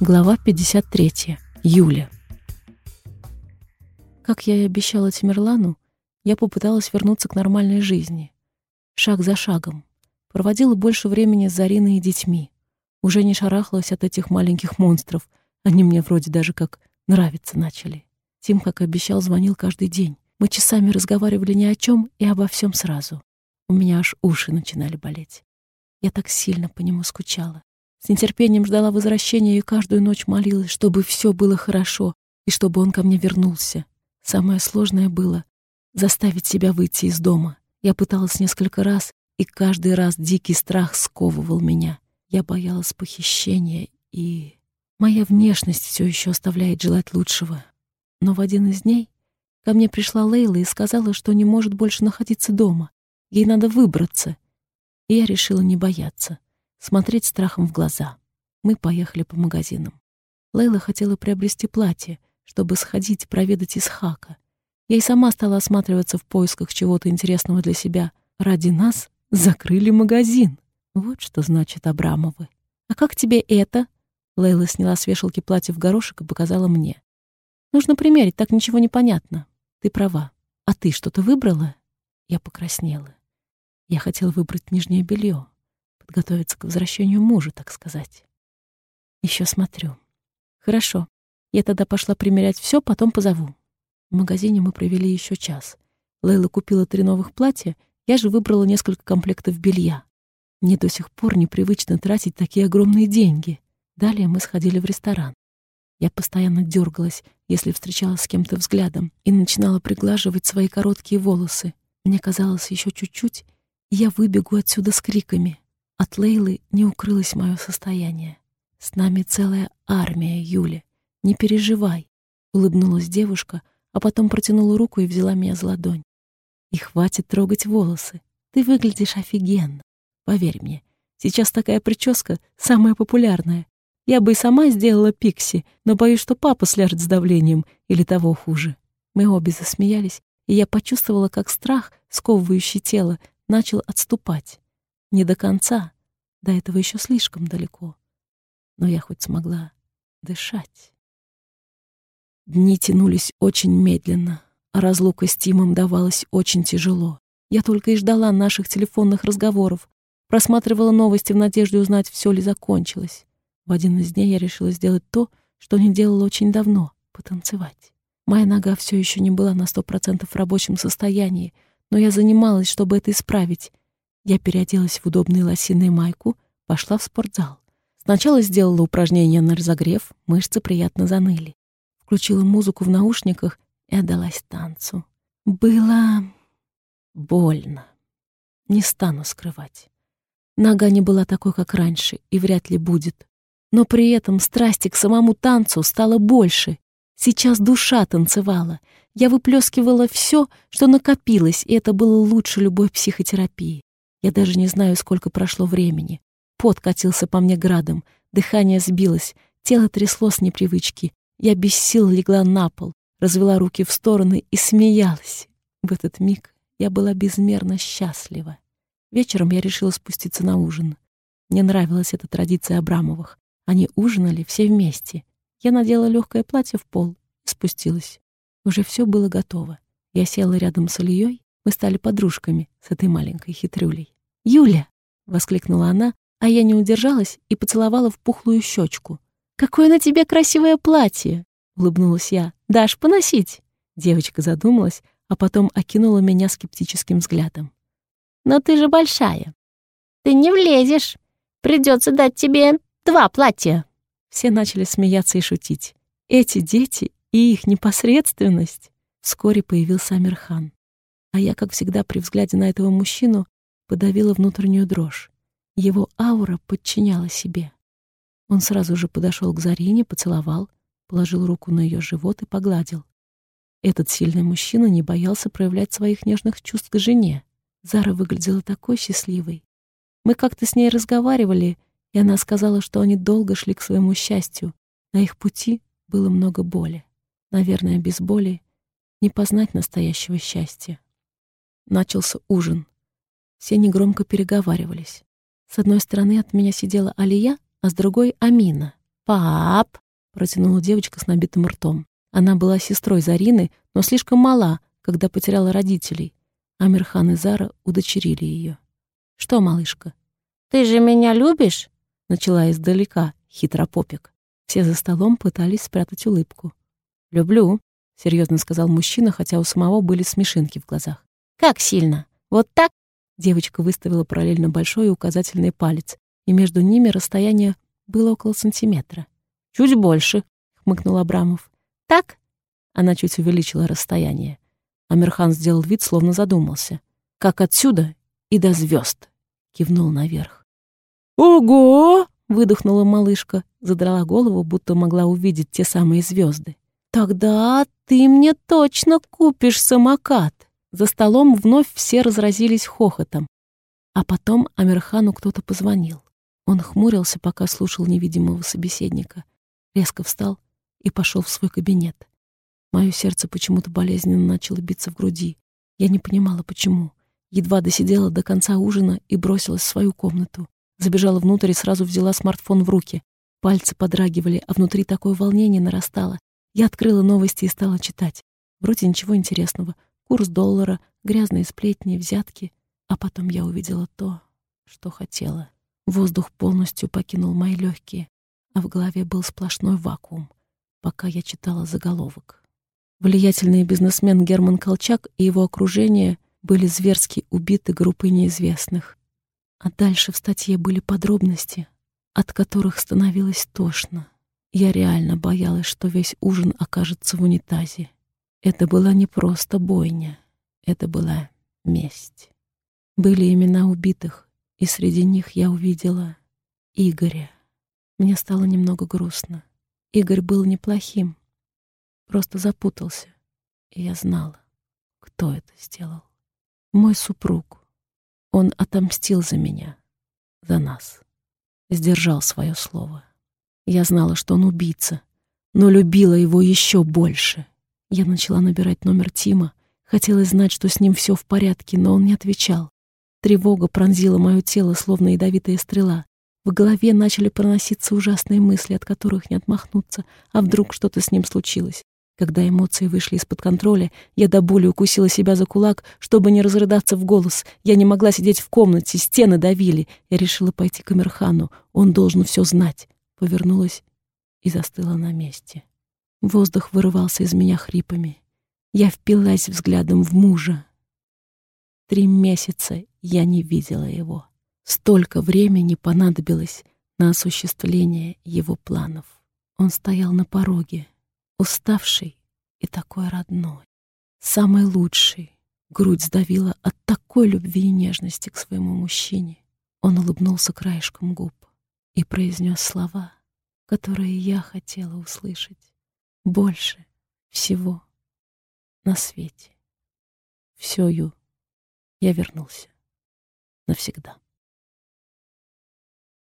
Глава 53. Юля. Как я и обещала Тимирлану, я попыталась вернуться к нормальной жизни. Шаг за шагом. Проводила больше времени с Зариной и детьми. Уже не шарахалась от этих маленьких монстров. Они мне вроде даже как нравиться начали. Тим, как и обещал, звонил каждый день. Мы часами разговаривали ни о чем и обо всем сразу. У меня аж уши начинали болеть. Я так сильно по нему скучала. С нетерпением ждала возвращения и каждую ночь молилась, чтобы все было хорошо и чтобы он ко мне вернулся. Самое сложное было — заставить себя выйти из дома. Я пыталась несколько раз, и каждый раз дикий страх сковывал меня. Я боялась похищения, и... Моя внешность все еще оставляет желать лучшего. Но в один из дней ко мне пришла Лейла и сказала, что не может больше находиться дома. Ей надо выбраться. И я решила не бояться смотреть страхом в глаза. Мы поехали по магазинам. Лейла хотела приобрести платье, чтобы сходить проведать Исхака. Я и сама стала осматриваться в поисках чего-то интересного для себя. Ради нас закрыли магазин. Вот что значит Абрамовы. «А как тебе это?» Лейла сняла с вешалки платье в горошек и показала мне. «Нужно примерить, так ничего не понятно. Ты права. А ты что-то выбрала?» Я покраснела. Я хотела выбрать нижнее белье подготовиться к возвращению мужа, так сказать. Еще смотрю. Хорошо. Я тогда пошла примерять все, потом позову. В магазине мы провели еще час. Лейла купила три новых платья, я же выбрала несколько комплектов белья. Мне до сих пор непривычно тратить такие огромные деньги. Далее мы сходили в ресторан. Я постоянно дергалась, если встречалась с кем-то взглядом, и начинала приглаживать свои короткие волосы. Мне казалось, еще чуть-чуть, и я выбегу отсюда с криками. От Лейлы не укрылось мое состояние. С нами целая армия, Юля. Не переживай, улыбнулась девушка, а потом протянула руку и взяла меня за ладонь. И хватит трогать волосы. Ты выглядишь офигенно. Поверь мне, сейчас такая прическа самая популярная. Я бы и сама сделала пикси, но боюсь, что папа сляжет с давлением или того хуже. Мы обе засмеялись, и я почувствовала, как страх, сковывающий тело, начал отступать. Не до конца, до этого еще слишком далеко. Но я хоть смогла дышать. Дни тянулись очень медленно, а разлука с Тимом давалась очень тяжело. Я только и ждала наших телефонных разговоров, просматривала новости в надежде узнать, все ли закончилось. В один из дней я решила сделать то, что не делала очень давно — потанцевать. Моя нога все еще не была на сто процентов в рабочем состоянии, но я занималась, чтобы это исправить, я переоделась в удобную лосиную майку, пошла в спортзал. Сначала сделала упражнения на разогрев, мышцы приятно заныли. Включила музыку в наушниках и отдалась танцу. Было больно. Не стану скрывать. Нога не была такой, как раньше, и вряд ли будет. Но при этом страсти к самому танцу стало больше. Сейчас душа танцевала. Я выплескивала все, что накопилось, и это было лучше любой психотерапии. Я даже не знаю, сколько прошло времени. Пот катился по мне градом, дыхание сбилось, тело трясло с непривычки. Я без сил легла на пол, развела руки в стороны и смеялась. В этот миг я была безмерно счастлива. Вечером я решила спуститься на ужин. Мне нравилась эта традиция Абрамовых. Они ужинали все вместе. Я надела легкое платье в пол и спустилась. Уже все было готово. Я села рядом с Ильей, мы стали подружками с этой маленькой хитрюлей. «Юля!» — воскликнула она, а я не удержалась и поцеловала в пухлую щечку. «Какое на тебе красивое платье!» — улыбнулась я. «Дашь поносить?» Девочка задумалась, а потом окинула меня скептическим взглядом. «Но ты же большая. Ты не влезешь. Придется дать тебе два платья». Все начали смеяться и шутить. Эти дети и их непосредственность. Вскоре появился Амирхан. А я, как всегда, при взгляде на этого мужчину подавила внутреннюю дрожь. Его аура подчиняла себе. Он сразу же подошел к Зарине, поцеловал, положил руку на ее живот и погладил. Этот сильный мужчина не боялся проявлять своих нежных чувств к жене. Зара выглядела такой счастливой. Мы как-то с ней разговаривали, и она сказала, что они долго шли к своему счастью. На их пути было много боли. Наверное, без боли не познать настоящего счастья. Начался ужин. Все негромко переговаривались. С одной стороны от меня сидела Алия, а с другой — Амина. «Пап!» — протянула девочка с набитым ртом. Она была сестрой Зарины, но слишком мала, когда потеряла родителей. Амирхан и Зара удочерили ее. «Что, малышка?» «Ты же меня любишь?» — начала издалека, хитропопик. Все за столом пытались спрятать улыбку. «Люблю», — серьезно сказал мужчина, хотя у самого были смешинки в глазах. «Как сильно? Вот так?» Девочка выставила параллельно большой и указательный палец, и между ними расстояние было около сантиметра. «Чуть больше», — хмыкнул Абрамов. «Так?» Она чуть увеличила расстояние. Амирхан сделал вид, словно задумался. «Как отсюда и до звезд», — кивнул наверх. «Ого!» — выдохнула малышка, задрала голову, будто могла увидеть те самые звезды. «Тогда ты мне точно купишь самокат!» За столом вновь все разразились хохотом. А потом Амирхану кто-то позвонил. Он хмурился, пока слушал невидимого собеседника. Резко встал и пошел в свой кабинет. Мое сердце почему-то болезненно начало биться в груди. Я не понимала, почему. Едва досидела до конца ужина и бросилась в свою комнату. Забежала внутрь и сразу взяла смартфон в руки. Пальцы подрагивали, а внутри такое волнение нарастало. Я открыла новости и стала читать. Вроде ничего интересного. Курс доллара, грязные сплетни, взятки. А потом я увидела то, что хотела. Воздух полностью покинул мои легкие, а в голове был сплошной вакуум, пока я читала заголовок. Влиятельный бизнесмен Герман Колчак и его окружение были зверски убиты группой неизвестных. А дальше в статье были подробности, от которых становилось тошно. Я реально боялась, что весь ужин окажется в унитазе. Это была не просто бойня, это была месть. Были имена убитых, и среди них я увидела Игоря. Мне стало немного грустно. Игорь был неплохим, просто запутался, и я знала, кто это сделал. Мой супруг. Он отомстил за меня, за нас. Сдержал свое слово. Я знала, что он убийца, но любила его еще больше. Я начала набирать номер Тима, хотелось знать, что с ним все в порядке, но он не отвечал. Тревога пронзила мое тело, словно ядовитая стрела. В голове начали проноситься ужасные мысли, от которых не отмахнуться, а вдруг что-то с ним случилось. Когда эмоции вышли из-под контроля, я до боли укусила себя за кулак, чтобы не разрыдаться в голос. Я не могла сидеть в комнате, стены давили. Я решила пойти к Амирхану. Он должен все знать. Повернулась и застыла на месте. Воздух вырывался из меня хрипами. Я впилась взглядом в мужа. Три месяца я не видела его. Столько времени понадобилось на осуществление его планов. Он стоял на пороге, уставший и такой родной, самый лучший. Грудь сдавила от такой любви и нежности к своему мужчине. Он улыбнулся краешком губ и произнес слова, которые я хотела услышать. Больше всего на свете. Все, я вернулся. Навсегда.